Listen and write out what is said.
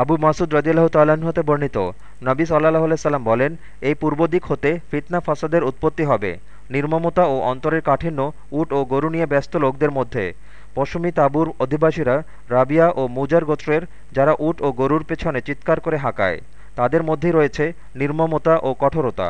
আবু মাসুদ রদিল্লাহ হতে বর্ণিত। নবী সাল্লাহ সাল্লাম বলেন, এই পূর্ব দিক হতে ফিতনা ফাসাদের উৎপত্তি হবে। নির্মমতা ও অন্তরের কাঠিন্য উট ও গরু নিয়ে ব্যস্ত লোকদের মধ্যে। পশমি তাবুর অধিবাসীরা রাবিয়া ও মুজার গোত্রের যারা উট ও গরুর পেছনে চিৎকার করে হাঁকায়, তাদের মধ্যেই রয়েছে নির্মমতা ও কঠোরতা।